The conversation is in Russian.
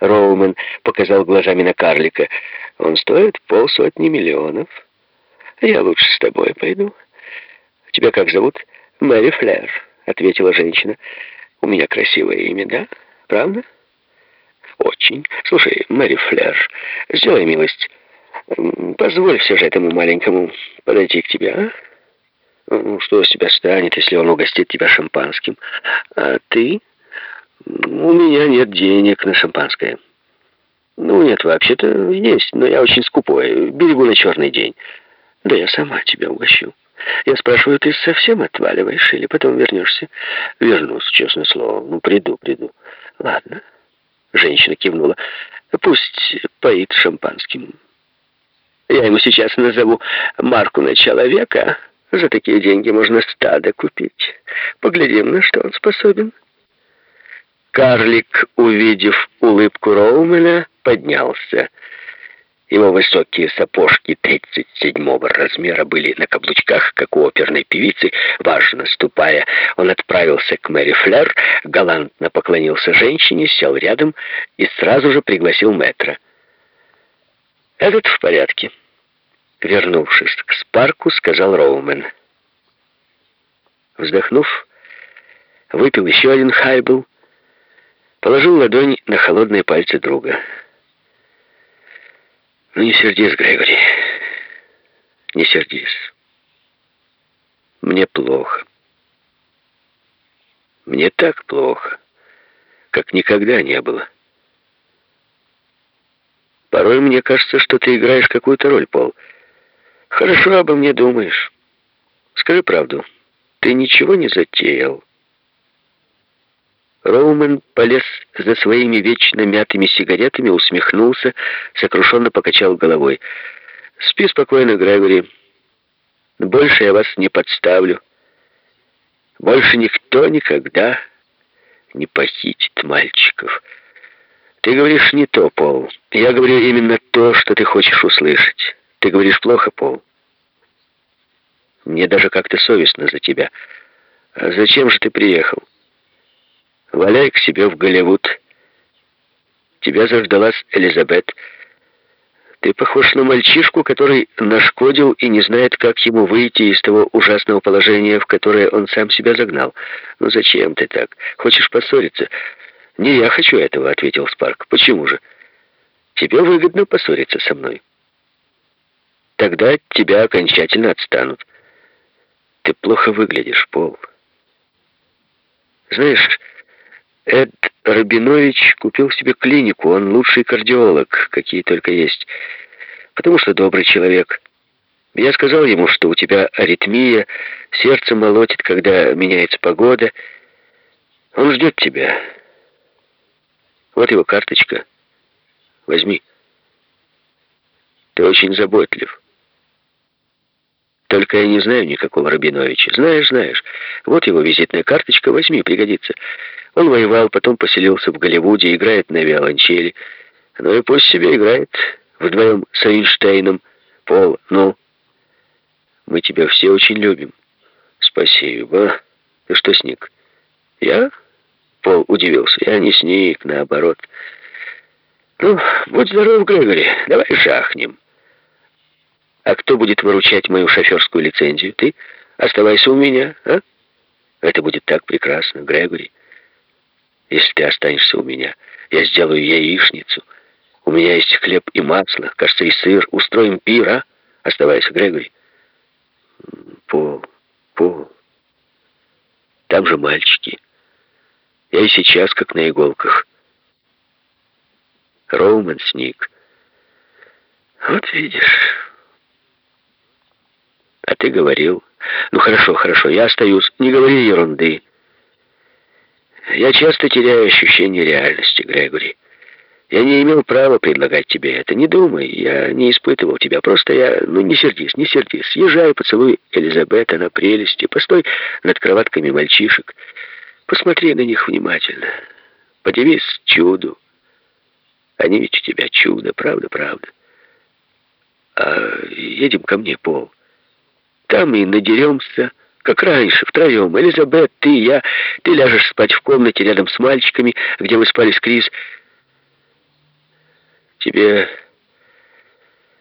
Роумен показал глазами на карлика. «Он стоит полсотни миллионов. Я лучше с тобой пойду. Тебя как зовут?» «Мэри Флэр», — ответила женщина. «У меня красивое имя, да? Правда?» «Очень. Слушай, Мэри Флэр, сделай милость. Позволь все же этому маленькому подойти к тебе, а? Ну, что с тебя станет, если он угостит тебя шампанским? А ты?» «У меня нет денег на шампанское». «Ну, нет, вообще-то есть, но я очень скупой. Берегу на черный день. Да я сама тебя угощу». Я спрашиваю, ты совсем отваливаешь или потом вернешься? Вернусь, честное слово. Ну, приду, приду. Ладно. Женщина кивнула. Пусть поит шампанским. Я ему сейчас назову марку на человека. За такие деньги можно стадо купить. Поглядим, на что он способен. Карлик, увидев улыбку Роумена, поднялся. Его высокие сапожки 37-го размера были на каблучках, как у оперной певицы. Важно ступая, он отправился к Мэри Флер, галантно поклонился женщине, сел рядом и сразу же пригласил мэтра. «Этот в порядке». Вернувшись к Спарку, сказал Роумен. Вздохнув, выпил еще один хайбл, положил ладонь на холодные пальцы друга. Ну, не сердись, Грегори. Не сердись. Мне плохо. Мне так плохо, как никогда не было. Порой мне кажется, что ты играешь какую-то роль, Пол. Хорошо обо мне думаешь. Скажи правду, ты ничего не затеял? Роумен полез за своими вечно мятыми сигаретами, усмехнулся, сокрушенно покачал головой. «Спи спокойно, Грегори. Больше я вас не подставлю. Больше никто никогда не похитит мальчиков. Ты говоришь не то, Пол. Я говорю именно то, что ты хочешь услышать. Ты говоришь плохо, Пол. Мне даже как-то совестно за тебя. А зачем же ты приехал?» Валяй к себе в Голливуд. Тебя заждалась Элизабет. Ты похож на мальчишку, который нашкодил и не знает, как ему выйти из того ужасного положения, в которое он сам себя загнал. Ну зачем ты так? Хочешь поссориться? Не я хочу этого, ответил Спарк. Почему же? Тебе выгодно поссориться со мной. Тогда тебя окончательно отстанут. Ты плохо выглядишь, Пол. Знаешь, Эд Рабинович купил себе клинику, он лучший кардиолог, какие только есть, потому что добрый человек. Я сказал ему, что у тебя аритмия, сердце молотит, когда меняется погода. Он ждет тебя. Вот его карточка. Возьми. Ты очень заботлив. Только я не знаю никакого Рабиновича. Знаешь, знаешь. Вот его визитная карточка, возьми, пригодится. Он воевал, потом поселился в Голливуде, играет на виолончели. Ну и пусть себе играет вдвоем с Эйнштейном. Пол, ну, мы тебя все очень любим. Спасибо. Ты что, сник? Я? Пол удивился. Я не сник, наоборот. Ну, будь здоров, Грегори, давай жахнем. А кто будет выручать мою шоферскую лицензию? Ты? Оставайся у меня, а? Это будет так прекрасно, Грегори. Если ты останешься у меня, я сделаю яичницу. У меня есть хлеб и масло, кажется, и сыр. Устроим пир, а? Оставайся, Грегори. Пол. Там же мальчики. Я и сейчас как на иголках. Роуман сник. Вот видишь... Ты говорил. Ну хорошо, хорошо, я остаюсь. Не говори ерунды. Я часто теряю ощущение реальности, Грегори. Я не имел права предлагать тебе это. Не думай, я не испытывал тебя. Просто я... Ну, не сердись, не сердись. Езжай, поцелуй Элизабет, она прелести. Постой над кроватками мальчишек. Посмотри на них внимательно. Подивись чуду. Они ведь у тебя чудо, правда, правда. А едем ко мне, Пол. Там и надеремся, как раньше, втроем. Элизабет, ты и я. Ты ляжешь спать в комнате рядом с мальчиками, где мы спали с Крис. Тебе